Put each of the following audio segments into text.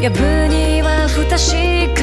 やぶには不確か。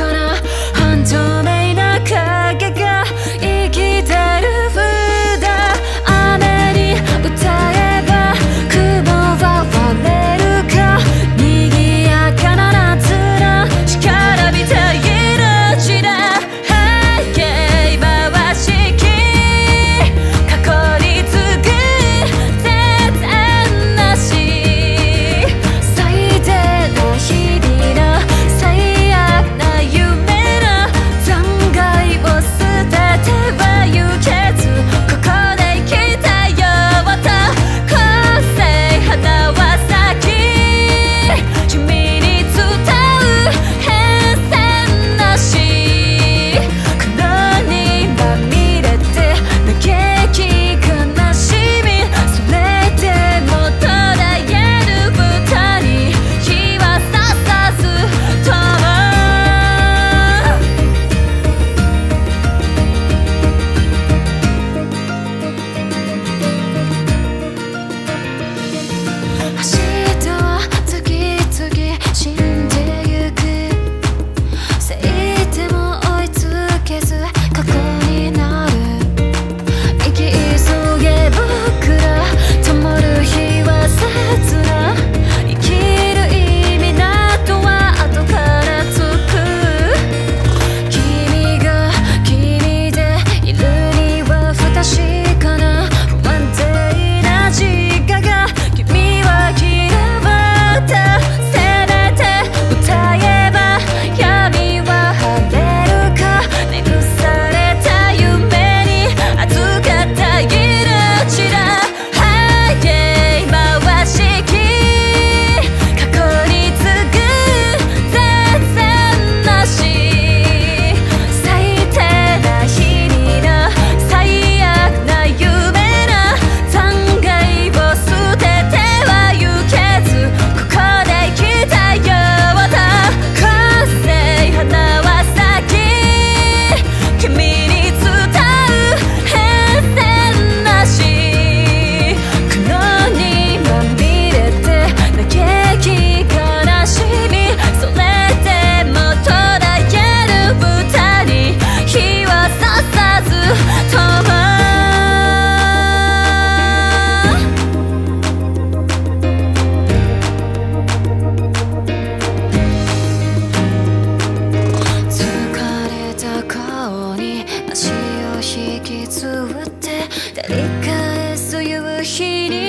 って照り返す夕日に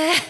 帰る